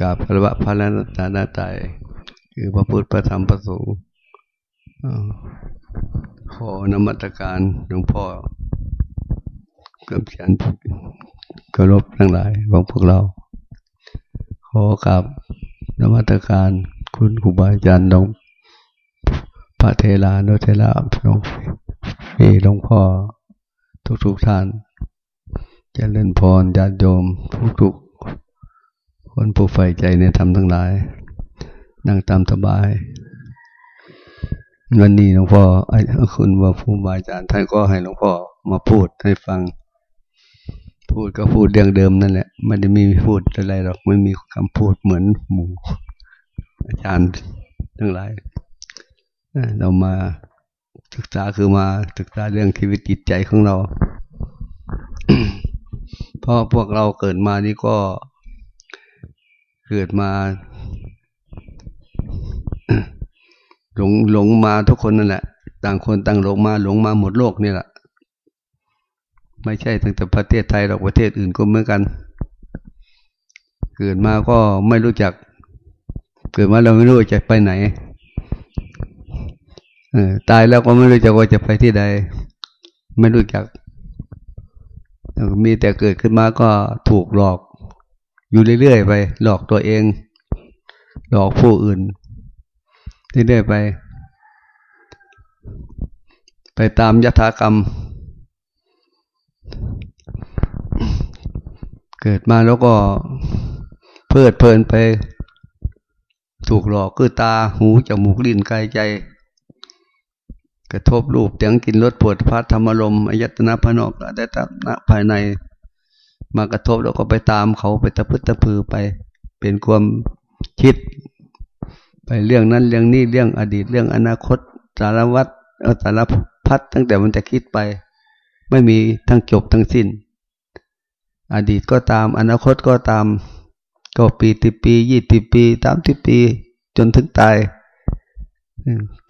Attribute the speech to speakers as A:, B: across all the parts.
A: กราบพระวะพระนัตนาใจคือพระพุทธพระธรรมพระสงฆ์ขอนมัตการหลวงพ่อกับฉันเคารพทั้งหลายของพวกเรา ขอกับนมัตการคุณครูบาอาจารย์หลวงพระเทลานุเทลาหลวงพี่หลวงพ่อทุกทุกท่านเจริญพรญาติโยมทุกทุก คนผู้ใฝ่ใจในธรรมทั้งหลาย นั่งตามสบาย วันนี้หลวงพ่อไอ้คุณว่าผู้บาอาจารย์ท่านก็ให้หลวงพ่อมาพูดให้ฟัง พูดก็พูดเรื่องเดิมนั่นแหละ ไม่ได้มีพูดอะไรหรอกไม่มีคำพูดเหมือนหมู่อาจารย์ทั้งหลายเรามาศึกษาคือมาศึกษาเรื่องชีวิตจิตใจของเรา เพราะพวกเราเกิดมานี่ก็ เกิดมา หลงหลงมาทุกคนนั่นแหละ ต่างคนต่างหลงมาหลงมาหมดโลกนี่แหละ ไม่ใช่ตั้งแต่ประเทศไทยหรอกประเทศอื่นก็เหมือนกัน เกิดมาก็ไม่รู้จัก เกิดมาเราไม่รู้จะไปไหนอตายแล้วก็ไม่รู้จักว่าจะไปที่ใด ไม่รู้จัก มีแต่เกิดขึ้นมาก็ถูกหลอก อยู่เรื่อยๆไป หลอกตัวเอง หลอกผู้อื่นเรื่อยๆไป ไปตามยถากรรม เกิดมาแล้วก็เพลิดเพลินไป ถูกหลอกคือตาหูจมูกลิ้นกายใจกระทบรูปเสียงกินรสปวดพัดธรรมลมอายตนะภายนอกได้ตนะภายใน มากระทบแล้วก็ไปตามเขาไปตะพึดตะพือไป เป็นความคิด ไปเรื่องนั้นเรื่องนี้เรื่องอดีตเรื่องอนาคตสารวัตรสารพัดตั้งแต่มันจะคิดไป ไม่มีทั้งจบทั้งสิ้น อดีตก็ตาม อนาคตก็ตาม ก็ปีติปียี่ติปีสามสิปี จนถึงตาย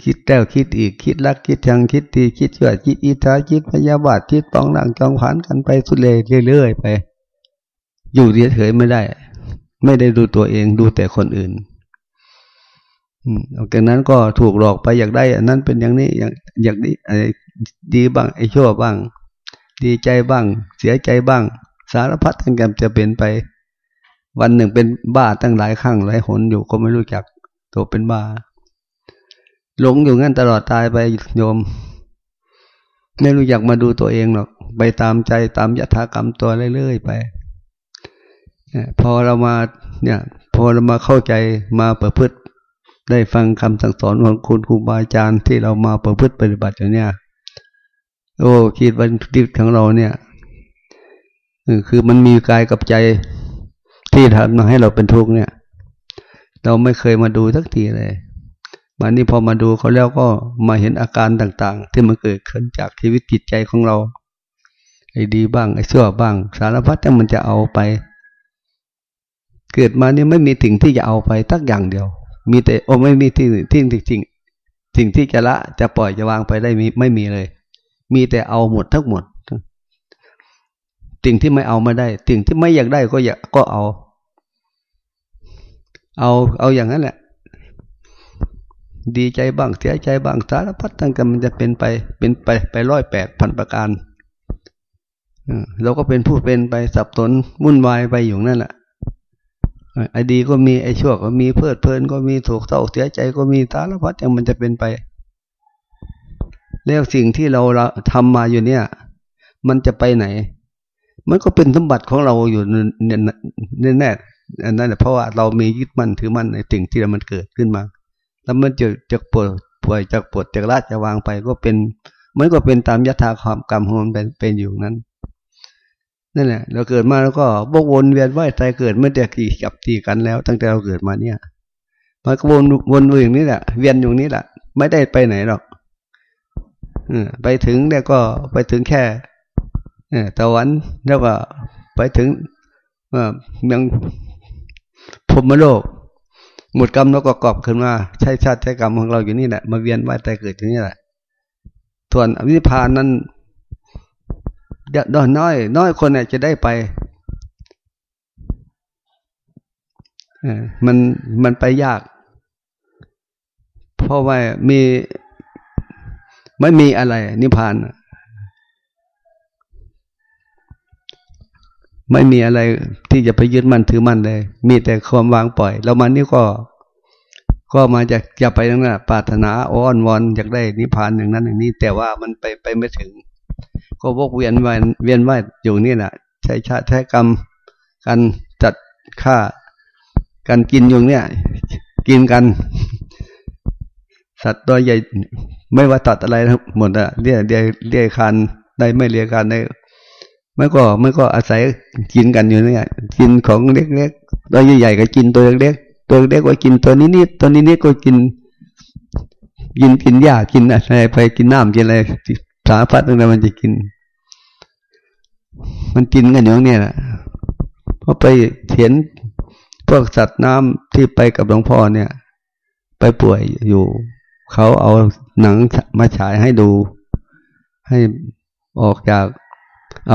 A: คิดแล้วคิดอีกคิดรักคิดชังคิดดีคิดเชื่อคิดอิทาคิดพยาบาทคิดปองหลังจองผ่านกันไปสุดเลยเรื่อยๆไป อยู่เฉยๆไม่ได้ ไม่ได้ดูตัวเองดูแต่คนอื่นอืมจากนั้นก็ถูกหลอกไปอยากได้ อันนั้นเป็นอย่างนี้อยากอยากดีไอ้ดีบ้าง ไอ้ชั่วบ้าง ดีใจบ้าง เสียใจบ้าง สารพัดทั้งแกมจะเป็นไป วันหนึ่งเป็นบ้าตั้งหลายครั้งหลายหนอยู่ก็ไม่รู้จักตัวเป็นบ้า หลงอยู่งั้นตลอดตายไปโยม ไม่รู้อยากมาดูตัวเองหรอก ไปตามใจตามยถากรรมตัวเรื่อยๆไป พอเรามาเนี่ยพอเรามาเข้าใจมาประพฤติได้ฟังคำสั่งสอนของคุณครูบาอาจารย์ที่เรามาประพฤติปฏิบัติอยู่เนี่ย โอ้คิดวันทิศของเราเนี่ยคือมันมีกายกับใจที่ทำมาให้เราเป็นทุกข์เนี่ย เราไม่เคยมาดูสักทีเลยวันนี้พอมาดูเขาแล้วก็มาเห็นอาการต่าง ๆ ที่มันเกิดขึ้นจากชีวิตจิตใจของเราไอ้ดีบ้างไอ้ชั่วบ้าง สารพัดที่มันจะเอาไป เกิดมาเนี่ยไม่มีสิ่งที่จะเอาไปทักอย่างเดียว มีแต่โอ้ไม่มีที่ที่จริงสิ่งที่จะละจะปล่อยจะวางไปได้มีไม่มีเลย มีแต่เอาหมดทั้งหมดสิ่งที่ไม่เอามาได้สิ่งที่ไม่อยากได้ก็อยากก็เอา เอาเอาอย่างนั้นแหละ ดีใจบ้างเสียใจบ้างสารพัดทั้งกันมันจะเป็นไป เป็นไปไปร้อยแปดพันประการเราก็เป็นผู้เป็นไปสับสนวุ่นวายไปอยู่นั่นแหละ ไอ้ดีก็มีไอ้ชั่วก็มีเพลิดเพลินก็มีถูกเศร้าเสียใจก็มีสารพัดอย่างมันจะเป็นไป แล้วสิ่งที่เราทำมาอยู่เนี่ย มันจะไปไหน มันก็เป็นสมบัติของเราอยู่แน่แน่นั่นแหละเพราะว่าเรามียึดมั่นถือมั่นในสิ่งที่มันเกิดขึ้นมา แล้วมันจะจะปวดป่วยจากปวดจากราจะวางไปก็เป็นมันก็เป็นตามยถาความกรรมของมันเป็นเป็นอยู่นั้น นั่นแหละเราเกิดมาแล้วก็บกวนเวียนว่ายตายเกิดไม่ได้กี่กับตีกันแล้ว ตั้งแต่เราเกิดมาเนี่ยมันก็วนวนอยู่อย่างนี้แหละเวียนอยู่นี้แหละไม่ได้ไปไหนหรอกไปถึงเนี่ยก็ไปถึงแค่ตะวันแล้วก็ไปถึงยังพรมโลก หมดกรรมแล้วก็กอบขึ้นมาใช้ชาติใช้กรรมของเราอยู่นี่แหละมาเวียนว่ายตายเกิดอยู่นี่แหละส่วนอวิพานนั้น น้อย น้อยคนเนี่ยจะได้ไปมันมันไปยาก เพราะว่ามีไม่มีอะไร นิพพานไม่มีอะไรที่จะไปยึดมั่นถือมั่นเลย มีแต่ความวางปล่อย แล้วมันนี่ก็ ก็มาจากจะไปนั่นแหละปรารถนาอ้อนวอนอยากได้นิพพานอย่างนั้นอย่างนี้ แต่ว่ามันไปไปไม่ถึง ก็วกเวียนวายเวียนว่ายอยู่นี่แหละใช้ชาใช้กรรมการจัดค่าการกินอยู่เนี่ย กินกัน สัตว์ตัวใหญ่ไม่ว่าตัดอะไรทั้งหมดอะเรียเรียเรียคันได้ไม่เรียคันได้มันก็มันก็อาศัยกินกันอยู่เนี่ยกินของเล็กๆตัวใหญ่ๆก็กินตัวเล็กๆตัวเล็กก็กินตัวนี้ๆตัวนี้ๆก็กินกินกินหญ้ากินอะไรไปกินน้ำกินอะไร สารพัดอะไรมันจะกิน มันกินกันอย่างนี้แหละพอไปเห็นพวกสัตว์น้ำที่ไปกับหลวงพ่อเนี่ย ไปป่วยอยู่ เขาเอาหนังมาฉายให้ดู ให้ออกจาก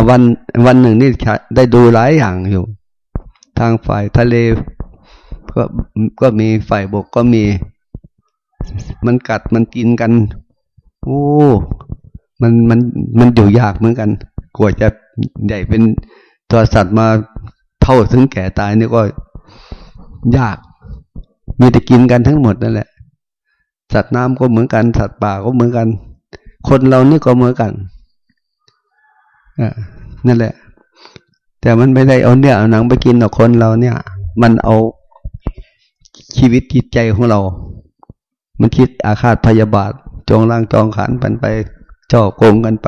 A: วันวันหนึ่งนี่ได้ดูหลายอย่างอยู่ ทางฝ่ายทะเลก็ก็มีฝ่ายบกก็มี มันกัดมันกินกัน โอ้ มันมันมันอยู่ยากเหมือนกันกว่าจะใหญ่เป็นตัวสัตว์มาเท่าถึงแก่ตายนี่ก็ยาก มีแต่กินกันทั้งหมดนั่นแหละ สัตว์น้ำก็เหมือนกันสัตว์ป่าก็เหมือนกัน คนเรานี่ก็เหมือนกันอนั่นแหละ แต่มันไม่ได้เอาเนี่ยเอาหนังไปกินหรอกคนเราเนี่ย มันเอาชีวิตจิตใจของเรา มันคิดอาฆาตพยาบาท จองร่างจองขันมันไป จ่อโกงกันไป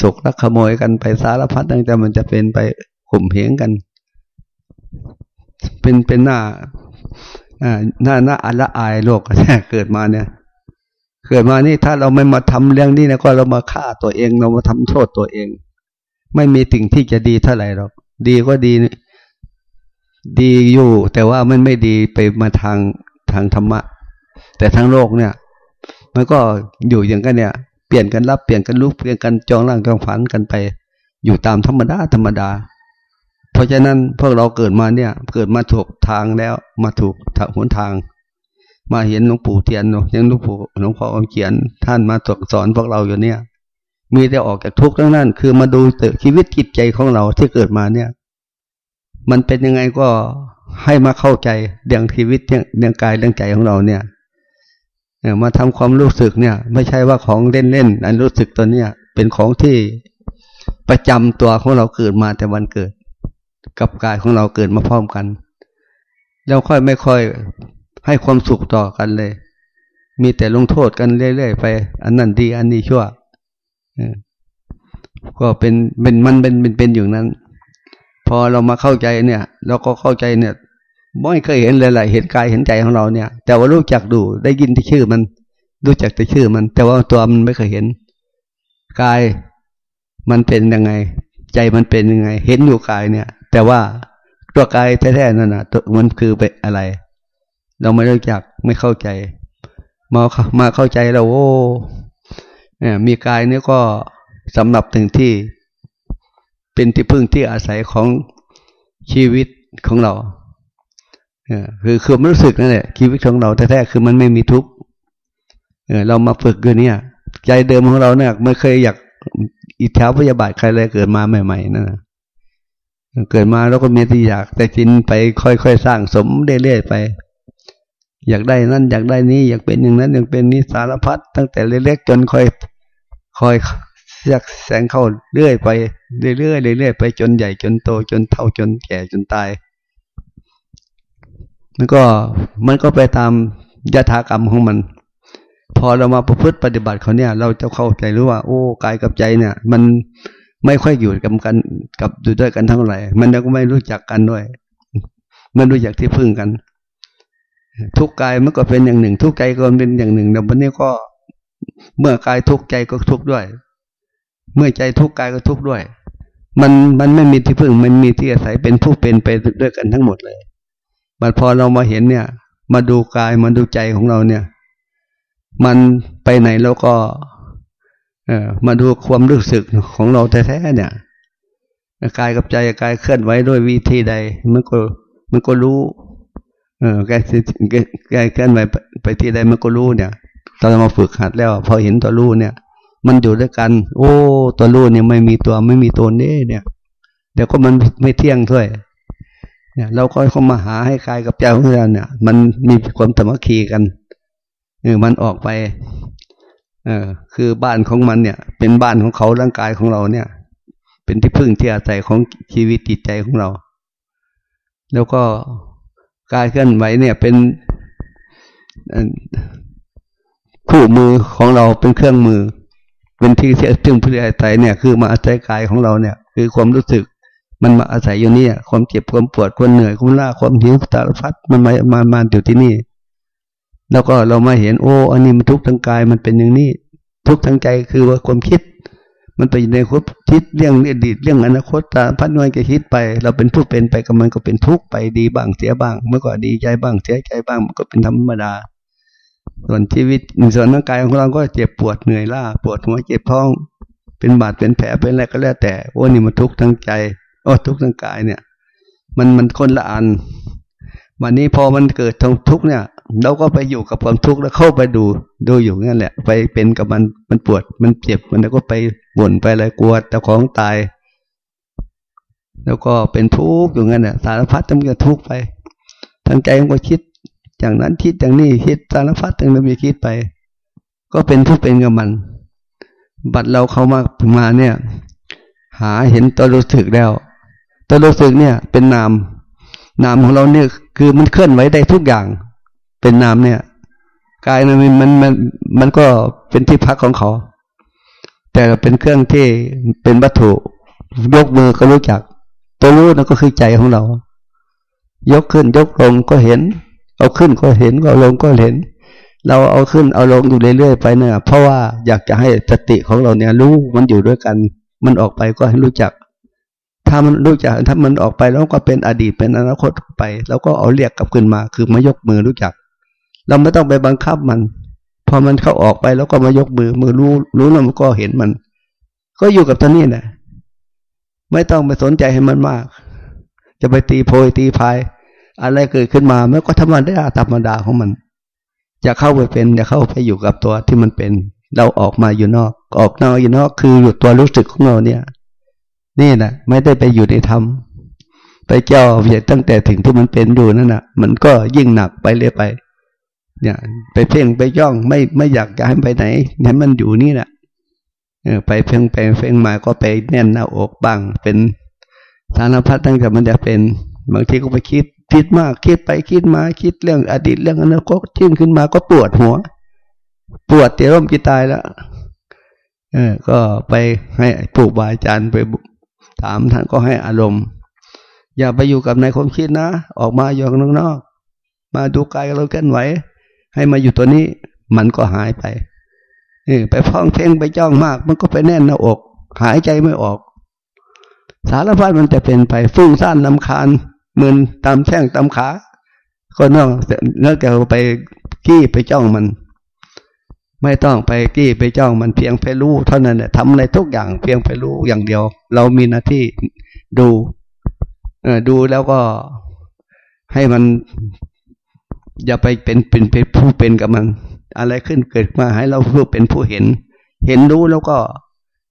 A: สุกลักขโมยกันไปสารพัดตั้งแต่มันจะเป็นไปข่มเหงกัน เป็นเป็นหน้าหน้าหน้าอันละอายโลกเกิดมาเนี่ย เกิดมานี่ถ้าเราไม่มาทำเรื่องนี้นะก็เรามาฆ่าตัวเอง เรามาทำโทษตัวเอง ไม่มีสิ่งที่จะดีเท่าไหร่หรอกดีก็ดี ดีอยู่ แต่ว่ามันไม่ดีไปมาทางทางธรรมะ แต่ทางโลกเนี่ย มันก็อยู่อย่างกันเนี่ย เปลี่ยนกันรับเปลี่ยนกันลุกเปลี่ยนกันจองร่างจองฝันกันไป อยู่ตามธรรมดาธรรมดา เพราะฉะนั้นพวกเราเกิดมาเนี่ย เกิดมาถูกทางแล้ว มาถูกหนทาง มาเห็นหลวงปู่เทียนยังหลวงปู่หลวงพ่อเขียน ท่านมาตสอนพวกเราอยู่เนี่ย มีแต่ออกจากทุกข์ทั้งนั้น คือมาดูชีวิตจิตใจของเราที่เกิดมาเนี่ย มันเป็นยังไงก็ให้มาเข้าใจเรื่องชีวิตเรื่องกายเรื่องใจของเราเนี่ย มาทำความรู้สึกเนี่ย ไม่ใช่ว่าของเล่นเล่นอันรู้สึกตัวเนี่ย เป็นของที่ประจำตัวของเราเกิดมาแต่วันเกิด กับกายของเราเกิดมาพร้อมกัน แล้วค่อยไม่ค่อยให้ความสุขต่อกันเลย มีแต่ลงโทษกันเรื่อยๆไป อันนั้นดี อันนี้ชั่วก็เป็นเป็นมันเป็นเป็นเป็นอยู่นั้น พอเรามาเข้าใจเนี่ย เราก็เข้าใจเนี่ย ไม่เคยเห็นเลยแหละเห็นกายเห็นใจของเราเนี่ย แต่ว่ารู้จักดูได้ยินที่ชื่อมันรู้จักแต่ชื่อมัน แต่ว่าตัวมันไม่เคยเห็นกายมันเป็นยังไง ใจมันเป็นยังไง เห็นอยู่กายเนี่ย แต่ว่าตัวกายแท้ๆนั่นนะตัวมันคือเป็นอะไร เราไม่รู้จักไม่เข้าใจ มามาเข้าใจเราโอ้เนี่ยมีกายนี่ก็สำหรับถึงที่เป็นที่พึ่งที่อาศัยของชีวิตของเรา คือคือไม่รู้สึกนั่นแหละชีวิตของเราแท้ๆคือมันไม่มีทุกข์เรามาฝึกอยู่เนี่ย ใจเดิมของเราเนี่ยไม่เคยอยากอิทธาพยาบาทใครเลยเกิดมาใหม่ๆนั่นเกิดมาแล้วก็มีที่อยาก แต่จินไปค่อยๆสร้างสมเรื่อยๆไป อยากได้นั่นอยากได้นี้อยากเป็นอย่างนั้นอยากเป็นนี้สารพัดตั้งแต่เล็กๆจนค่อยค่อยเสียกแสงเข้าเรื่อยไปเรื่อยๆเรื่อยๆไปจนใหญ่จนโตจนเท่าจนแก่จนตาย มันก็มันก็ไปตามยถากรรมของมัน พอเรามาประพฤติปฏิบัติเขาเนี่ย เราจะเข้าใจรู้ว่า โอ้กายกับใจเนี่ย มันไม่ค่อยอยู่กับกันกับอยู่ด้วยกันทั้งหลายมันก็ไม่รู้จักกันด้วยมันรู้จักที่พึ่งกัน ทุกกายมันก็เป็นอย่างหนึ่ง ทุกใจก็เป็นอย่างหนึ่งแต่วันนี้ก็เมื่อกายทุกใจก็ทุกด้วย เมื่อใจทุกกายก็ทุกด้วย มันมันไม่มีที่พึ่ง มันมีที่อาศัยเป็นผู้เป็นไปด้วยกันทั้งหมดเลย บัดพอเรามาเห็นเนี่ย มาดูกายมาดูใจของเราเนี่ย มันไปไหนแล้วก็ เออมาดูความรู้สึกของเราแท้ๆเนี่ยกายกับใจกายเคลื่อนไหวด้วยวิธีใด มันก็ มันก็รู้ เออแกแกแกเคลื่อนไปไปที่ใดมันก็รู้เนี่ยตอนมาฝึกหัดแล้วพอเห็นตัวรู้เนี่ย มันอยู่ด้วยกัน โอ้ ตัวรู้เนี่ยไม่มีตัวไม่มีตนเน่เนี่ย เดี๋ยวก็มันไม่เที่ยงด้วย เนี่ยเราก็เข้ามาหาให้กายกับใจของเราเนี่ย มันมีความสมัคคีกันเออมันออกไป เออคือบ้านของมันเนี่ย เป็นบ้านของเขาร่างกายของเราเนี่ย เป็นที่พึ่งที่อาศัยของชีวิตจิตใจของเรา แล้วก็กายเคลื่อนไหวเนี่ยเป็นคู่มือของเราเป็นเครื่องมือ เป็นที่เสียซึ่งพิอาศัยเนี่ย คือมาอาศัยกายของเราเนี่ย คือความรู้สึก มันมาอาศัยอยู่นี่ความเจ็บความปวดความเหนื่อยความล้าความหิวสารพัดมันมามามาอยู่ที่นี่ แล้วก็เรามาเห็นโอ้อันนี้มันทุกข์ทางกายมันเป็นอย่างนี้ทุกข์ทางใจคือว่าความคิด มันไปในควบคิดเรื่องอดีตเรื่องอนาคตตาพัดนวยก็คิดไป เราเป็นผู้เป็นไปกับมันก็เป็นทุกข์ไปดีบ้างเสียบ้าง เมื่อก่อนดีใจบ้างเสียใจบ้างมันก็เป็นธรรมดา ส่วนชีวิตส่วนร่างกายของเราก็เจ็บปวดเหนื่อยล้าปวดหัวเจ็บท้อง เป็นบาดเป็นแผลเป็นอะไรก็แล้วแต่โอ้นี่มันทุกข์ทางใจ โอ้ทุกข์ทางกายเนี่ย มันมันคนละอัน วันนี้พอมันเกิดทางทุกข์เนี่ย เราก็ไปอยู่กับความทุกข์แล้วเข้าไปดูดูอยู่นั่นแหละ ไปเป็นกับมันมันปวดมันเจ็บมันแล้วก็ไปบ่นไปอะไรกลัวแต่ของตาย แล้วก็เป็นทุกข์อยู่งั้นเนี่ยสารพัดต้องจะทุกข์ไปทางใจมันก็คิดอย่างนั้นคิดอย่างนี้คิดสารพัดตั้งนั้นมีคิดไป ก็เป็นทุกข์เป็นกับมัน บัดเราเข้ามามาเนี่ย หาเห็นตัวรู้สึกแล้ว ตัวรู้สึกเนี่ย เป็นนาม นามของเราเนี่ย คือมันเคลื่อนไหวได้ทุกอย่าง เป็นนามเนี่ยกายมันมันมันมันก็เป็นที่พักของเขา แต่เป็นเครื่องที่เป็นวัตถุ ยกมือก็รู้จัก ตัวรู้นั่นก็คือใจของเรา ยกขึ้นยกลงก็เห็น เอาขึ้นก็เห็นเอาลงก็เห็น เราเอาขึ้นเอาลงอยู่เรื่อยๆไปเนี่ย เพราะว่าอยากจะให้สติของเราเนี่ยรู้มันอยู่ด้วยกัน มันออกไปก็ให้รู้จัก ถ้ามันรู้จักถ้ามันออกไปแล้วก็เป็นอดีตเป็นอนาคตไป แล้วก็เอาเรียกกลับขึ้นมา คือมายกมือรู้จัก เราไม่ต้องไปบังคับมัน พอมันเข้าออกไปแล้วก็มายกมือมือรู้รู้แล้วมันก็เห็นมัน ก็อยู่กับตัวนี้นะไม่ต้องไปสนใจให้มันมาก จะไปตีโพยตีพาย อะไรเกิดขึ้นมามันก็ธรรมดาธรรมดาของมันอย่าเข้าไปเป็นอย่าเข้าไปอยู่กับตัวที่มันเป็น เราออกมาอยู่นอก ออกนอกอยู่นอกคืออยู่ตัวรู้สึกของเราเนี่ย นี่นะไม่ได้ไปอยู่ในธรรมไปเจ้าเพียตั้งแต่ถึงที่มันเป็นอยู่นั่นนะมันก็ยิ่งหนักไปเรื่อยไป เนี่ย ไปเพ่งไปย่องไม่ไม่อยากจะให้ไปไหนให้มันอยู่นี่แหละไปเพ่งไปเพ่งมาก็ไปแน่นหน้าอกบ้างเป็นสารพัดตั้งแต่มันจะเป็น บางทีก็ไปคิดคิดมากคิดไปคิดมาคิดเรื่องอดีตเรื่องอนาคตทิ้งขึ้นมาก็ปวดหัว ปวดเตีร่มจิตตายแล้วเออ ก็ไปให้ปลูกบาอาจารย์ไป ถามท่านก็ให้อารมณ์ อย่าไปอยู่กับในความคิดนะ ออกมาอยู่ข้างนอก มาดูกายเราเคลื่อนไหว ให้มาอยู่ตัวนี้ มันก็หายไปนี่ไปพ้องเพ่งไปจ้องมาก มันก็ไปแน่นหน้าอก หายใจไม่ออก สารพัดมันจะเป็นไปฟุ้งซ่านลำคาญมึนตามแช่งตามขา ก็นอกเนื้อแกไปกี้ไปจ้องมัน ไม่ต้องไปกี้ไปจ้องมันเพียงไปรู้เท่านั้นแหละทำอะไรทุกอย่างเพียงไปรู้อย่างเดียว เรามีหน้าที่ดูเออดูแล้วก็ให้มัน อย่าไปเป็นเป็นเป็นผู้เป็นกับมัน อะไรขึ้นเกิดมาให้เราผู้เป็นผู้เห็น เห็นรู้แล้วก็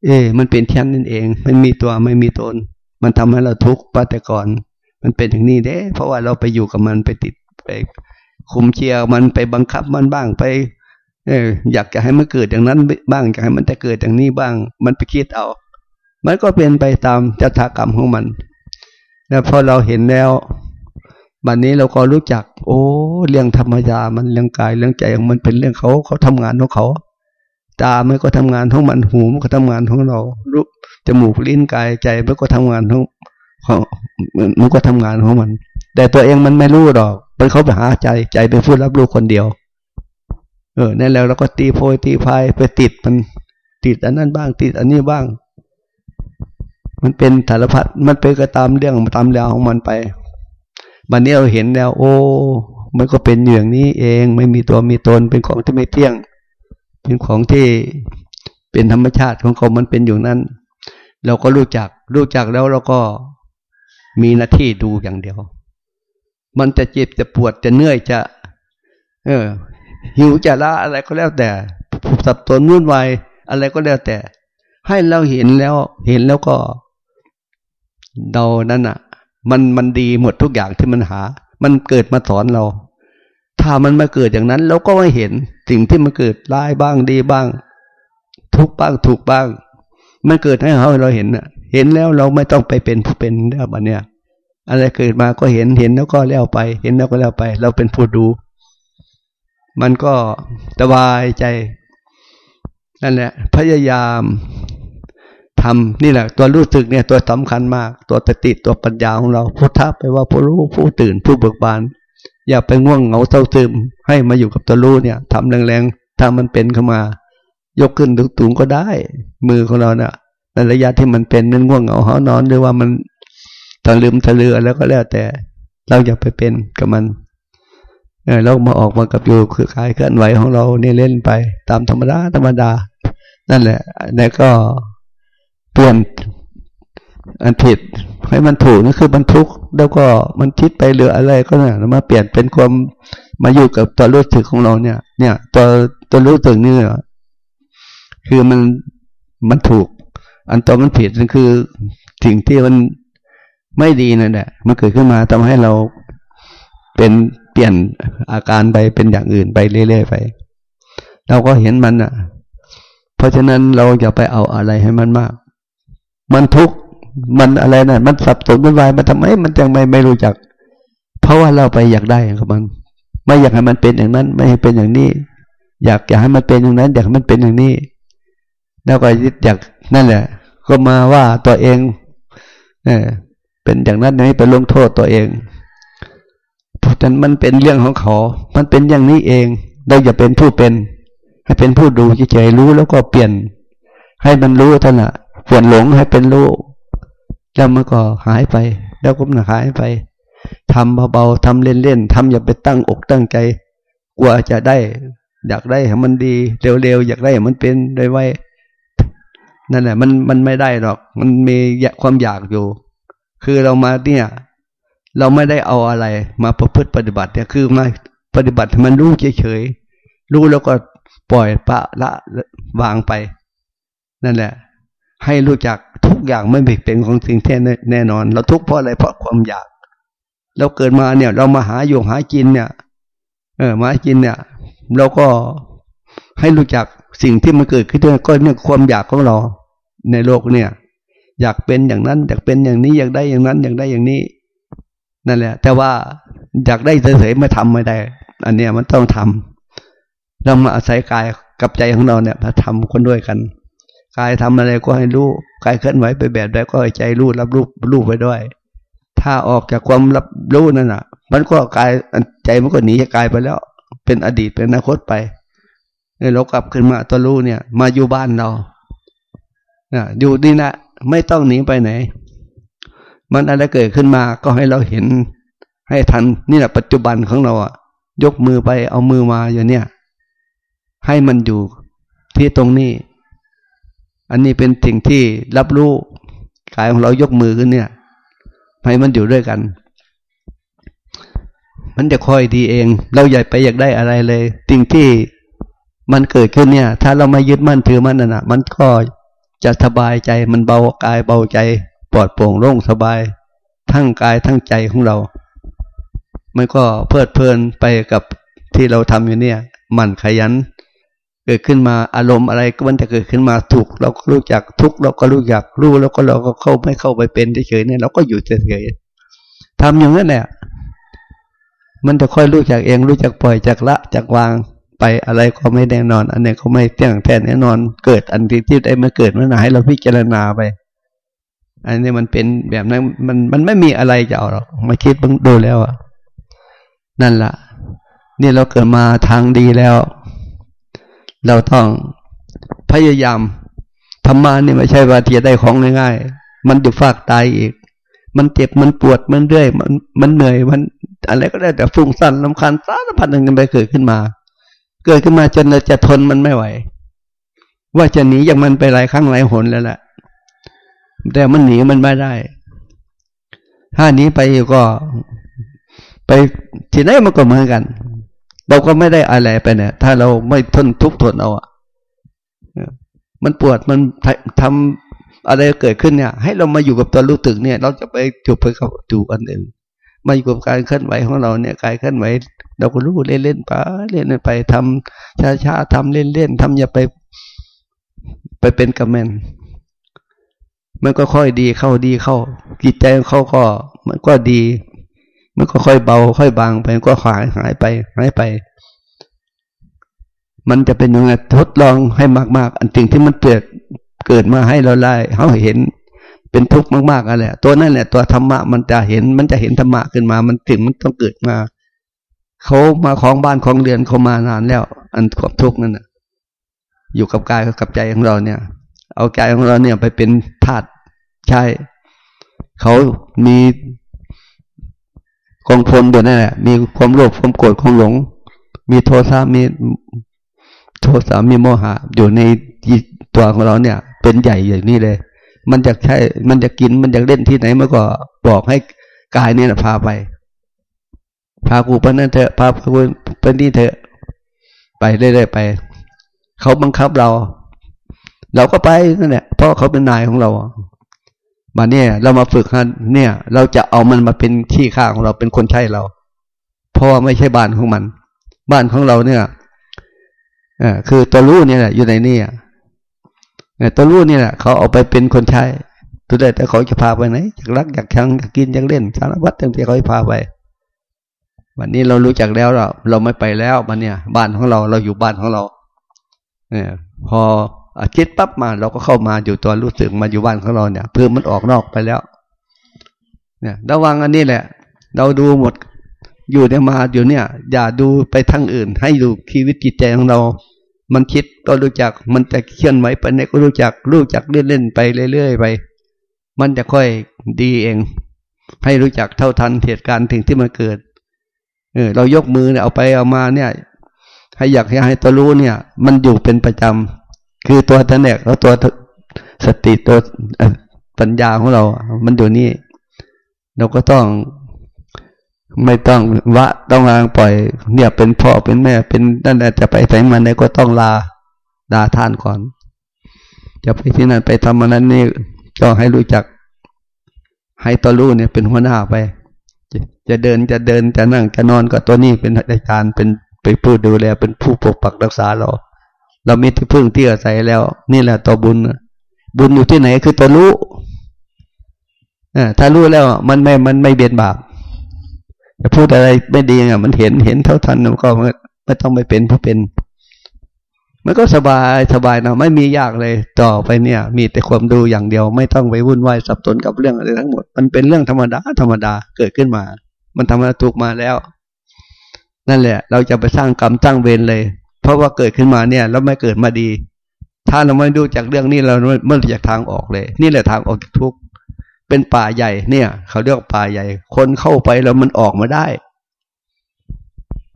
A: เอ๊มันเป็นแค่นั้นเอง มันมีตัวไม่มีตน มันทำให้เราทุกข์ปัจจุบันมันเป็นอย่างนี้เด้ เพราะว่าเราไปอยู่กับมันไปติดไปคุมเชียร์มันไปบังคับมันบ้างไป เอออยากจะให้มันเกิดอย่างนั้นบ้างอยากให้มันจะเกิดอย่างนี้บ้าง มันไปคิดเอา มันก็เป็นไปตามจัตากรรมของมัน แล้วพอเราเห็นแล้วบัดนนี้เราก็รู้จัก โอ้เรื่องธรรมยามันเรื่องกายเรื่องใจของมันเป็นเรื่องเขาเขาทำงานของเขา ตามันก็ทำงานของมันหูมันก็ทำงานของเรารูปจมูกลิ้นกายใจมันก็ทำงานของของมันก็ทำงานของมัน แต่ตัวเองมันไม่รู้หรอกมันเขาไปหาใจใจเป็นผู้รับรู้คนเดียว เออนั่นแล้วเราก็ตีโพยตีพายไปติดมันติดอันนั้นบ้าง ติดอันนี้บ้าง มันเป็นสารพัดมันไปก็ตามเรื่องตามแล้วของมันไปวันนี้เราเห็นแล้ว โอ้ มันก็เป็นอย่างนี้เอง ไม่มีตัวมีตนเป็นของที่ไม่เที่ยง เป็นของที่เป็นธรรมชาติของเขามันเป็นอยู่นั้น เราก็รู้จัก รู้จักแล้วเราก็มีหน้าที่ดูอย่างเดียว มันจะเจ็บจะปวดจะเหนื่อยจะ เออ หิวจะละอะไรก็แล้วแต่สับสนวุ่นวายอะไรก็แล้วแต่ ให้เราเห็นแล้ว เห็นแล้วก็เรานั่นอะ มันมันดีหมดทุกอย่างที่มันหา มันเกิดมาสอนเรา ถ้ามันมาเกิดอย่างนั้น เราก็ไม่เห็นสิ่งที่มันเกิดร้ายบ้างดีบ้าง ทุกบ้างถูกบ้าง มันเกิดให้เราเราเห็นอะ เห็นแล้วเราไม่ต้องไปเป็นผู้เป็นแล้วบัดเนี้ยอะไรเกิดมาก็เห็นเห็นแล้วก็แล้วไป เห็นแล้วก็แล้วไป เราเป็นผู้ดู มันก็สบายใจ นั่นแหละ พยายามทำนี่แหละ ตัวรู้สึกเนี่ย ตัวสำคัญมาก ตัวตติตัวปัญญาของเรา พุทธะไปว่าผู้รู้ผู้ตื่นผู้เบิกบาน อย่าไปง่วงเหงาเศร้าซึมให้มาอยู่กับตัวรู้เนี่ยทำแรงๆถ้ามันเป็นเข้ามา ยกขึ้นถุงๆก็ได้ มือของเราเนี่ยในระยะที่มันเป็นนั้นง่วงเหงาหานอนหรือว่ามันตะลืมทะเลือแล้วก็แล้วแต่ เราอย่าไปเป็นกับมัน เออเรามาออกมากับอยู่คือกายเคลื่อนไหวของเราเนี่ยเล่นไป ตามธรรมดาธรรมดา นั่นแหละแล้วก็เปลี่ยนอันผิดให้มันถูกนั่นคือมันทุกข์แล้วก็มันคิดไปหรืออะไรก็เนี่ยมาเปลี่ยนเป็นความมาอยู่กับตัวรู้สึกของเราเนี่ย เนี่ย ตัวตัวรู้สึกนี่คือมันมันถูก อันตัวมันผิดนั่นคือสิ่งที่มันไม่ดีนั่นแหละมันเกิดขึ้นมาทำให้เราเป็น ปลี่ยนอาการไปเป็นอย่างอื่นไปเรื่อยๆไป เราก็เห็นมันอะ เพราะฉะนั้นเราอย่าไปเอาอะไรให้มันมาก มันทุกข์มันอะไรนะ่ะ มันสับสนมันวายมันทำไมมันยังไม่ไม่รู้จัก เพราะว่าเราไปอยากได้กับมัน ไม่อยากให้มันเป็นอย่างนั้น ไม่ให้เป็นอย่างนี้ อยากอยากให้มันเป็นอย่างนั้น อยากให้มันเป็นอย่างนี้ แล้วก็ยึดอยากนั่นแหละ ก็มาว่าตัวเอง เออเป็นอย่างนั้นนี้ไปลงโทษตัวเอง เพราะฉะนั้นมันเป็นเรื่องของเขา มันเป็นอย่างนี้เอง เราอย่าเป็นผู้เป็น ให้เป็นผู้ดูเฉยๆรู้แล้วก็เปลี่ยน ให้มันรู้ท่านละฝวนหลงให้เป็นรู้แล้วมันก็หายไป แล้วก็มันหายไปทำเบาๆทำเล่นๆทำอย่าไปตั้งอกตั้งใจกว่าจะได้ อยากได้ให้มันดี เร็วๆอยากได้ให้มันเป็นได้ไวนั่นแหละมันมันไม่ได้หรอก มันมีความอยากอยู่ คือเรามาเนี่ย เราไม่ได้เอาอะไร มาประพฤติปฏิบัติเนี่ยคือมาปฏิบัติมันรู้เฉยๆรู้แล้วก็ปล่อยปะละวางไป นั่นแหละ ให้รู้จักทุกอย่างไม่เป็นของสิ่งแท้แน่นอน เราทุกเพราะอะไรเพราะความอยาก เราเกิดมาเนี่ย เรามาหาอยู่หากินเนี่ย เออมากินเนี่ย เราก็ให้รู้จักสิ่งที่มันเกิดขึ้นด้วยก็เนี่ยความอยากของเราในโลกเนี่ย อยากเป็นอย่างนั้น อยากเป็นอย่างนี้อยากได้อย่างนั้น อยากได้อย่างนี้ นั่นแหละ แต่ว่าอยากได้เฉยๆไม่ทำไม่ได้ อันเนี้ยมันต้องทำเรามาอาศัยกายกับใจของเราเนี่ยมาทำคนด้วยกัน กายทำอะไรก็ให้รู้กายเคลื่อนไหวไปแบบใดก็ให้ใจรู้รับรู้รู้ไปด้วย ถ้าออกจากความรับรู้นั่นอะ มันก็กายใจมันก็หนีจากกายไปแล้ว เป็นอดีตเป็นอนาคตไปเรากลับขึ้นมาตัวรู้เนี่ย มาอยู่บ้านเราอยู่นี่นะไม่ต้องหนีไปไหน มันอะไรเกิดขึ้นมาก็ให้เราเห็น ให้ทันนี่แหละปัจจุบันของเราอะยกมือไปเอามือมาอย่างเนี้ยให้มันอยู่ที่ตรงนี้ อันนี้เป็นสิ่งที่รับรู้กายของเรายกมือขึ้นเนี่ยให้มันอยู่ด้วยกัน มันจะค่อยดีเอง เราอยากไปอยากได้อะไรเลย สิ่งที่มันเกิดขึ้นเนี่ย ถ้าเราไม่ยึดมั่นถือมั่นน่ะ มันก็จะสบายใจมันเบากายเบาใจ ปลอดโปร่งโล่งสบาย ทั้งกายทั้งใจของเรา มันก็เพลิดเพลินไปกับที่เราทำอยู่เนี่ย มันขยัน เกิดขึ้นมาอารมณ์อะไรก็มันจะเกิดขึ้นมาถูก เราก็รู้จักทุกเราก็รู้จักรู้แล้วก็เราก็เข้าไม่เข้าไปเป็นเฉยๆเนี่ยเราก็อยู่เฉยๆทำอย่างนั้นแหละมันจะค่อยรู้จักเองรู้จักปล่อยจากละจากวางไปอะไรก็ไม่แน่นอน อันนี้ก็ไม่เที่ยงแท้แน่นอน เกิดอันที่ที่ได้มาเกิดมันให้เราพิจารณาไป อันนี้มันเป็นแบบนั้นมันมันไม่มีอะไรจะเอาหรอกมาคิดบ้างดูแล้วอะ นั่นละ่ะนี่เราเกิดมาทางดีแล้ว เราต้องพยายามธรรมานี่ไม่ใช่ว่าที่จะได้ของง่ายๆ มันอยู่ฝากตายอีก มันเจ็บมันปวดมันเรื่อยมันมันเหนื่อยมันอะไรก็ได้แต่ฟุ้งซ่านลำคาญสารพัดหนึ่งกันไปเกิดขึ้นมา เกิดขึ้นมาจนเราจะทนมันไม่ไหว ว่าจะหนีอย่างมันไปหลายครั้งหลายหนแล้วแหละ แต่มันหนีมันไม่ได้ ถ้าหนีไปก็ไปที่ไหนมันก็เหมือนกัน เราก็ไม่ได้อะไรไปเนี่ย ถ้าเราไม่ทนทุกข์ทนเอาอะมันปวดมันทำอะไรเกิดขึ้นเนี่ย ให้เรามาอยู่กับตัวรู้ตึกเนี่ย เราจะไปจูบไปกับจูอันอื่นมาอยู่กับการเคลื่อนไหวของเราเนี่ยกายเคลื่อนไหวเราก็รู้เล่นเล่นไปเล่นไปทำช้าช้าทำเล่นเล่นทำอย่าไป ไปเป็นกระแมน มันก็ค่อยดีเข้าดีเข้า จิตใจของเขาก็มันก็ดี มันก็ค่อยเบา ค่อยบางไปก็หายหายไปหายไป มันจะเป็นยังไงทดลองให้มากๆ อันสิ่งที่มันเกิดเกิดมาให้เราไล่เขาเห็น เป็นทุกข์มากๆอะไรตัวนั่นแหละตัวธรรมะมันจะเห็นมันจะเห็นธรรมะขึ้นมา มันถึงมันต้องเกิดมาเขามาของบ้านของเรือนเขามานานแล้ว อันความทุกข์นั่นนะอยู่กับกายกับใจของเราเนี่ย เอาใจของเราเนี่ยไปเป็นธาตุใช่เขามีกองพลอยู่นั่นแหละมีความโลภความโกรธความหลง มีโทสะมีโทสะมีโมหะ อยู่ในตัวของเราเนี่ย เป็นใหญ่อย่างนี้เลย มันจะใช่ มันจะกินมันจะเล่นที่ไหนมันก็บอกให้กายเนี่ยพาไป พากูไปนั่นเถอะพากูไปนี่เถอะไปเรื่อยๆไป เขาบังคับเรา เราก็ไปนั่นแหละเพราะเขาเป็นนายของเรามาเนี่ย เรามาฝึกกันเนี่ย เราจะเอามันมาเป็นที่ข้าของเราเป็นคนใช้เรา เพราะว่าไม่ใช่บ้านของมัน บ้านของเราเนี่ยอคือตัวรู้เนี่ยแหละอยู่ในนี่เนี่ยตัวรู้เนี่ยแหละเขาเอาไปเป็นคนใช้ตัวได้แต่เขาจะพาไปไหนอยากรักอยากชังอยากกินอยากเล่นสารพัดตั้งแต่เขาพาไป วันนี้เรารู้จักแล้วเราเราไม่ไปแล้วมันเนี่ย บ้านของเราเราอยู่บ้านของเรา เนี่ย พอ คิดปั๊บมาเราก็เข้ามาอยู่ตัวรู้สึกมาอยู่บ้านของเราเนี่ยเพื่อมันออกนอกไปแล้ว เนี่ยระวังอันนี้แหละ เราดูหมดอยู่เนี่ยมาอยู่เนี่ย อย่าดูไปทั้งอื่น ให้ดูชีวิตจิตใจของเรา มันคิดก็รู้จัก มันจะเคลื่อนไหวไปไหนก็รู้จัก รู้จักเล่นเล่นไปเรื่อยๆไป มันจะค่อยดีเอง ให้รู้จักเท่าทันเหตุการณ์ถึงที่มันเกิด เออ เรายกมือเนี่ยเอาไปเอามาเนี่ย ให้อยากให้ตัวรู้เนี่ย มันอยู่เป็นประจำ คือตัวตะเนกแล้วตัวสติตัวปัญญาของเรา มันอยู่นี่ เราก็ต้องไม่ต้องวะต้องวางปล่อย เนี่ยเป็นพ่อเป็นแม่ เป็นนั่นแหละจะไปไหนมาไหนก็ต้องลาลาท่านก่อน จะไปที่นั่นไปทำมันนั้นนี่ก็ให้รู้จัก ให้ตัวรู้เนี่ยเป็นหัวหน้าไป จะเดินจะเดินจะนั่งจะนอนก็ตัวนี้เป็นอาจารย์เป็นไปผู้ดูแลเป็นผู้ปกปักรักษาเรา เรามีที่พึ่งที่อาศัยแล้ว นี่แหละตัวบุญ บุญอยู่ที่ไหนคือตัวรู้ถ้ารู้แล้วมันไม่มันไม่เบียนบาปจะพูดอะไรไม่ดีอะมันเห็นเห็นเท่าทันมันก็ไม่ต้องไปเป็นเพราะเป็น มันก็สบายสบายนะไม่มียากเลยต่อไปเนี่ย มีแต่ความดูอย่างเดียว ไม่ต้องไปวุ่นวายสับสนกับเรื่องอะไรทั้งหมด มันเป็นเรื่องธรรมดาธรรมดาเกิดขึ้นมา มันทำมาถูกมาแล้ว นั่นแหละ เราจะไปสร้างกรรมสร้างเวรเลย เพราะว่าเกิดขึ้นมาเนี่ยแล้วไม่เกิดมาดี ถ้าเราไม่ดูจากเรื่องนี้เราไม่รู้จักทางออกเลย นี่แหละทางออกจากทุกข์เป็นป่าใหญ่เนี่ย เขาเรียกป่าใหญ่ คนเข้าไปแล้วมันออกมาได้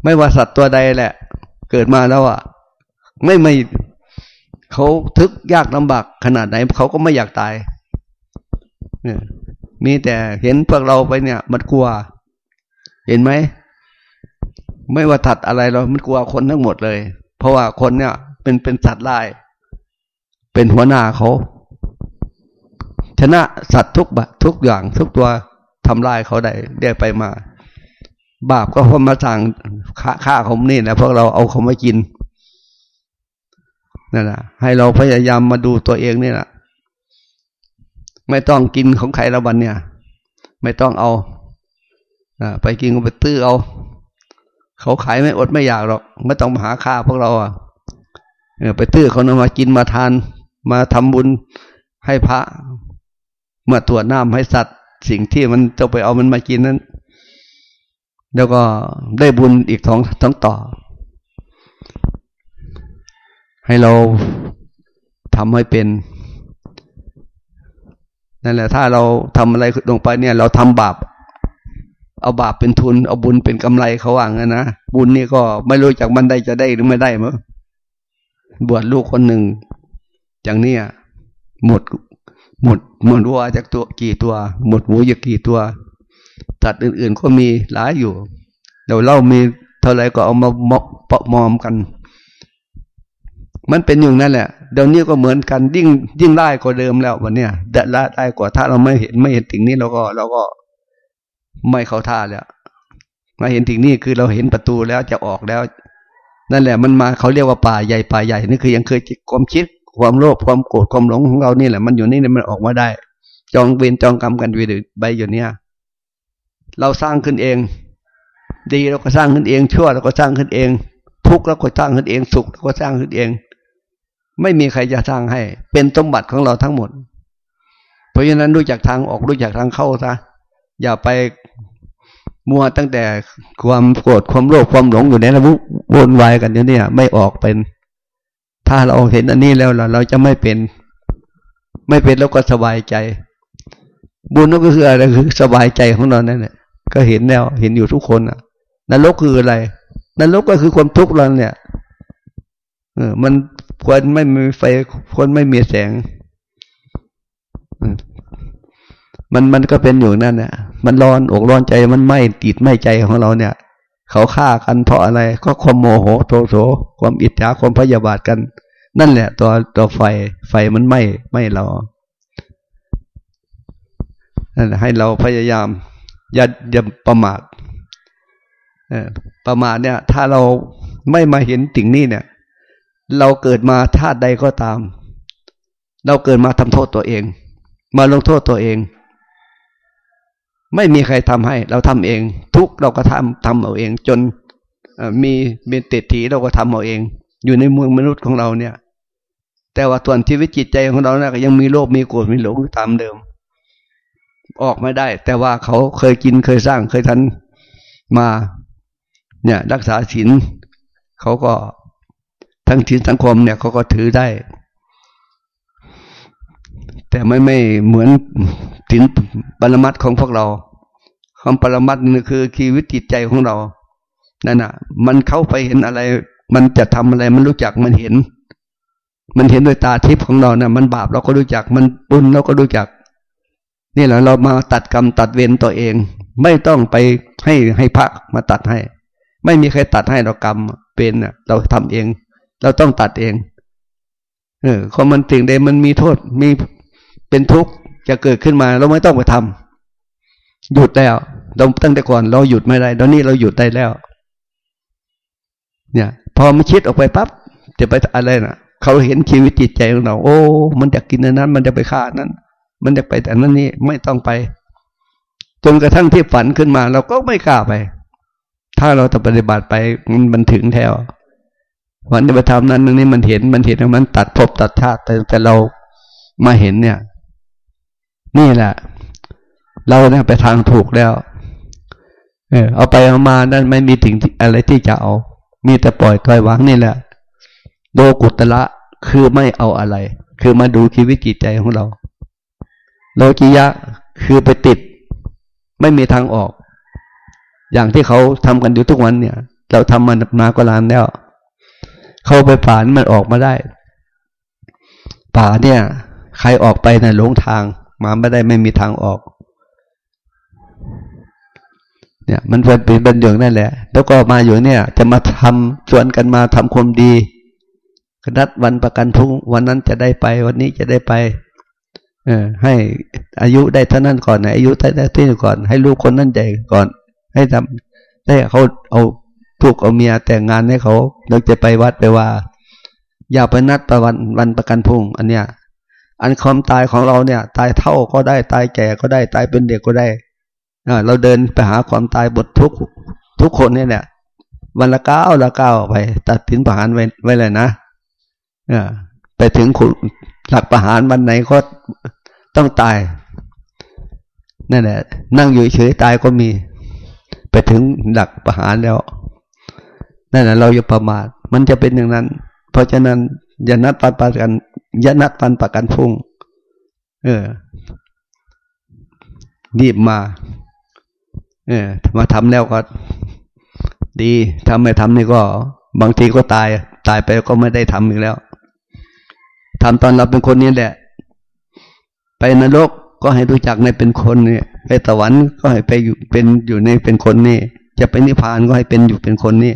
A: ไม่ว่าสัตว์ตัวใดแหละ เกิดมาแล้วอะ ไม่ไม่เขาทึกยากลำบากขนาดไหนเขาก็ไม่อยากตายเนี่ยมีแต่เห็นพวกเราไปเนี่ย มันกลัว เห็นไหม ไม่ว่าถัดอะไรเรามันกลัวคนทั้งหมดเลย เพราะว่าคนเนี่ย เป็นเป็นสัตว์ลาย เป็นหัวหน้าเขา ชนะสัตว์ทุกบะทุกอย่างทุกตัวทำลายเขาได้เรียกไปมา บาปก็เพราะมาสั่งฆ่าเขาเนี่นะพวกเราเอาเขามากินนั่นแหละให้เราพยายามมาดูตัวเองนี่แหละไม่ต้องกินของใครละวันเนี่ย ไม่ต้องเอาไปกินก็ไปตื้อเอา เขาขายไม่อดไม่อยากหรอกไม่ต้องมาหาค่าพวกเราอะไปตื้อเขานามากินมาทาน มาทำบุญให้พระ เมื่อตรวจน้ำให้สัตว์ สิ่งที่มันจะไปเอามันมากินนั้น แล้วก็ได้บุญอีกท้องทั้งต่อ ให้เราทำให้เป็นนั่นแหละถ้าเราทำอะไรลงไปเนี่ย เราทำบาป เอาบาปเป็นทุน เอาบุญเป็นกำไรเขาว่างั้นนะบุญนี่ก็ไม่รู้จักมันได้จะได้หรือไม่ได้มั้งบวชลูกคนหนึ่งอย่างเนี้ยหมด หมดหมดวัวจากตัวกี่ตัว หมดหมูจากกี่ตัวสัตว์อื่น ๆ ก็มีหลายอยู่ดี๋ยวเล่ามีเท่าไรก็เอามาเปาะมอมกัน มันเป็นอย่างนั้นแหละ เดี๋ยวนี้ก็เหมือนกันยิ่งยิ่งได้กว่าเดิมแล้ววันเนี้ยเดละได้กว่าถ้าเราไม่เห็นไม่เห็นสิ่งนี้เราก็เราก็ ไม่เข้าท่าแล้ว มาเห็นสิ่งนี้คือเราเห็นประตูแล้วจะออกแล้ว นั่นแหละมันมาเขาเรียกว่าป่าใหญ่ป่าใหญ่นี่คือยังเคยความคิดความโลภความโกรธความหลงของเรานี่แหละ มันอยู่นี่มันออกมาได้ จองเวรจองกรรมกันไปใบอยู่เนี่ย เราสร้างขึ้นเอง ดีเราก็สร้างขึ้นเอง ชั่วเราก็สร้างขึ้นเอง ทุกข์เราก็สร้างขึ้นเองสุขเราก็สร้างขึ้นเอง ไม่มีใครจะสร้างให้ เป็นสมบัติของเราทั้งหมด เพราะฉะนั้นรู้จักทางออกรู้จักทางเข้าซะ อย่าไปมัวตั้งแต่ความโกรธความโลภความหลงอยู่ในระบุวนวายกันอยู่เนี่ย ไม่ออกเป็น ถ้าเราเห็นอันนี้แล้วเราจะไม่เป็น ไม่เป็นแล้วก็สบายใจ บุญก็คืออะไรคือสบายใจของเรานั่นแหละก็เห็นแล้วเห็นอยู่ทุกคนอะนรกคืออะไรนรกก็คือความทุกข์เราเนี่ยเออมันควรไม่มีไฟควรไม่มีแสง มันมันก็เป็นอยู่นั่นเนี่ยมันร้อนอกร้อนใจมันไหม้ติดไหม้ใจของเราเนี่ย เขาฆ่ากันเพราะอะไร ก็ความโมโหโทโสความอิจฉาความพยาบาทกัน นั่นแหละ ตัวตัวไฟไฟมันไหม้ไหม้เรานั่นให้เราพยายาม อย่าอย่าประมาทประมาทเนี่ย ถ้าเราไม่มาเห็นสิ่งนี้เนี่ย เราเกิดมาชาติใดก็ตาม เราเกิดมาทำโทษตัวเอง มาลงโทษตัวเอง ไม่มีใครทำให้ เราทำเอง ทุกเราก็ทำทำเอาเอง จนมีเบนเตถีเราก็ทำเอาเอง อยู่ในเมืองมนุษย์ของเราเนี่ย แต่ว่าส่วนชีวิตจิตใจของเราเนี่ยยังมีโลภมีโกรธมีหลงตามเดิม ออกไม่ได้ แต่ว่าเขาเคยกินเคยสร้างเคยทันมา เนี่ย รักษาศีลเขาก็ทั้งศีลสังคมเนี่ยเขาก็ถือได้ แต่ไม่ไม่เหมือนศีลปรมัตของพวกเราคำปรมัตนี่คือชีวิตจิตใจของเรานั่นน่ะ มันเข้าไปเห็นอะไร มันจะทำอะไร มันรู้จักมันเห็น มันเห็นด้วยตาทิพย์ของเรานะ่ะ มันบาปเราก็รู้จัก มันบุญเราก็รู้จัก นี่แหละเรามาตัดกรรมตัดเวรตัวเอง ไม่ต้องไปให้ให้พระมาตัดให้ ไม่มีใครตัดให้เรากรรมเป็นเราทำเอง เราต้องตัดเอง เออคอมันถึงใดมันมีโทษ มี เป็นทุกข์จะเกิดขึ้นมาเราไม่ต้องไปทำหยุดแล้วเราตั้งแต่ก่อนเราหยุดไม่ได้ตอนนี้เราหยุดได้แล้ว เนี่ย พอมันคิดออกไปปั๊บจะไปอะไรนะ่ะเขาเห็นชีวิตจิตใจของเรา โอ้ มันจะกินนั้น มันจะไปฆ่านั้น มันจะไปแต่นั้นนี่ไม่ต้องไป จนกระทั่งที่ฝันขึ้นมา เราก็ไม่กล้าไป ถ้าเราจะปฏิบัติไปมันมันถึงแถววันที่ไปทำนั้นนี่มันเห็นมันเห็นมันตัดภพตัดชาติแต่แต่เรามาเห็นเนี่ย นี่แหละเราเนี่ยไปทางถูกแล้ว เออ เอาไปเอามานั่นไม่มีถึงอะไรที่จะเอา มีแต่ปล่อยกลอยวางนี่แหละ โดกุตละคือไม่เอาอะไร คือมาดูชีวิตจิตใจของเรา โลกิยะคือไปติด ไม่มีทางออก อย่างที่เขาทำกันอยู่ทุกวันเนี่ย เราทำมานมากลานแล้ว เข้าไปป่านมันออกมาได้ ป่าเนี่ย ใครออกไปในหลงทาง มาไม่ได้ไม่มีทางออก เนี่ยมันเป็นเป็นอย่างนั่นแหละ แล้วก็มาอยู่เนี่ย จะมาทำชวนกันมาทำความดีนัดวันประกันทุกวันนั้นจะได้ไป วันนี้จะได้ไป เออ ให้อายุได้เท่านั้นก่อนอายุได้ที่ก่อน ให้ลูกคนนั้นใหญ่ก่อน ให้ทำได้เขาเอาลูกเอาเมียแต่งงานให้เขาเราจะไปวัดไปว่า อย่าไปนัดประวันวันประกันพุ่งอันเนี้ย อันความตายของเราเนี่ย ตายเท่าก็ได้ตายแก่ก็ได้ตายเป็นเด็กก็ได้เราเดินไปหาความตายบททุกทุกคนเนี่ยเนี่ยวันละเก้าละเก้าไป ตัดสินประหารไว้ไว้เลยนะไปถึงหลักประหารวันไหนก็ต้องตายนั่นแหละนั่งอยู่เฉยตายก็มี ไปถึงดักประหารแล้วนั่นแหละเราอย่าประมาทมันจะเป็นอย่างนั้น เพราะฉะนั้นอย่านัดปันประกัน ย่านัดปันประกันพุ่ง เออ รีบมา เออมาทำแล้วก็ ดีทำไม่ทำนี่ก็ บางทีก็ตาย ตายไปก็ไม่ได้ทำอีกแล้วทำตอนเราเป็นคนนี้แหละ ไปนรกก็ให้รู้จักในเป็นคนเนี่ยไปสวรรค์ก็ให้ไปอยู่เป็นอยู่ในเป็นคนนี่จะเป็นนิพพานก็ให้เป็นอยู่เป็นคนนี่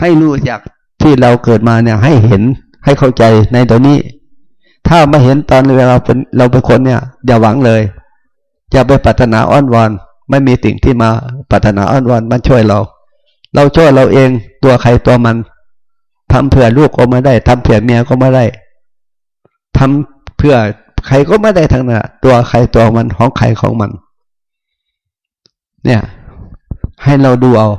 A: ให้รู้จักที่เราเกิดมาเนี่ย ให้เห็นให้เข้าใจในตัวนี้ ถ้าไม่เห็นตอนเวลาเป็นเราเป็นคนเนี่ย อย่าหวังเลยอย่าไปปรารถนาอ้อนวอนไม่มีสิ่งที่มาปรารถนาอ้อนวอนมันช่วยเรา เราช่วยเราเองตัวใครตัวมันทำเผื่อลูกก็ไม่ได้ทำเผื่อเมียก็ไม่ได้ทำเพื่อใครก็ไม่ได้ทั้งนั้นตัวใครตัวมันของใครของมัน เนี่ย ให้เราดูเอา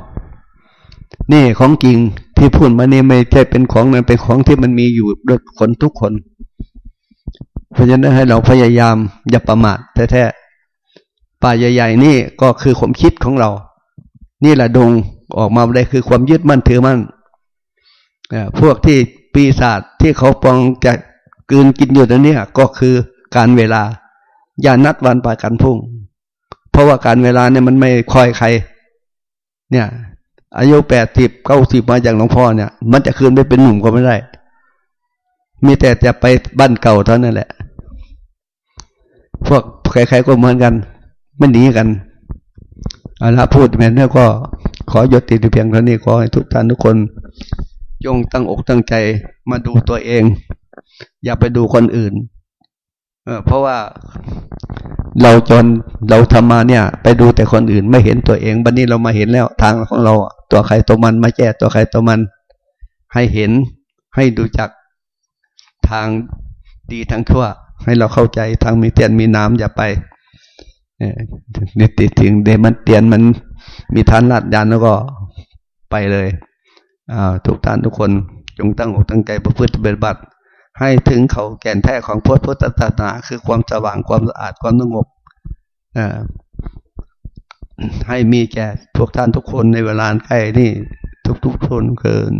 A: นี่ของจริงที่พูดมานี่ไม่ใช่เป็นของนั้นเป็นของที่มันมีอยู่ด้วยคนทุกคน เพราะฉะนั้นให้เราพยายามอย่าประมาทแท้ๆป่าใหญ่ ๆ นี่ก็คือความคิดของเรา นี่แหละดงออกมาได้คือความยึดมั่นถือมั่นพวกที่ปีศาจที่เขาปองจะกืนกินอยู่ตรงนี้ก็คือการเวลา อย่านัดวันปากันพุ่ง เพราะว่าการเวลาเนี่ยมันไม่คอยใคร เนี่ย อายุแปดสิบเก้าสิบมาอย่างหลวงพ่อเนี่ย มันจะคืนไปเป็นหนุ่มก็ไม่ได้ มีแต่จะไปบ้านเก่าเท่านั้นแหละ พวกใครๆก็เหมือนกัน ไม่หนีกันเอาละพูดแม่นี่ก็ขอยศติดเพียงเท่านี้ขอให้ทุกท่านทุกคน จงตั้งอกตั้งใจมาดูตัวเอง อย่าไปดูคนอื่น เออเพราะว่าเราจนเราทำมาเนี่ย ไปดูแต่คนอื่นไม่เห็นตัวเองบัดนนี้เรามาเห็นแล้วทางของเราตัวใครตัวมันมาแก้ตัวใครตัวมัน ให้เห็นให้ดูจัก ทางดีทางชั่ว ให้เราเข้าใจทางมีเตียนมีน้ำอย่าไปนี่ติดถึงเดมันเตียนมันมีทานลาดยานแล้วก็ไปเลยทุกท่านทุกคนจงตั้งอกตั้งใจประพฤติปฏิบัติ ให้ถึงเขาแก่นแท้ของพุทธศาสนาคือความสว่างความสะอาดความสงบให้มีแก่ทุกท่านทุกคนในเวลาใกล้นี่ทุกๆคนเกิน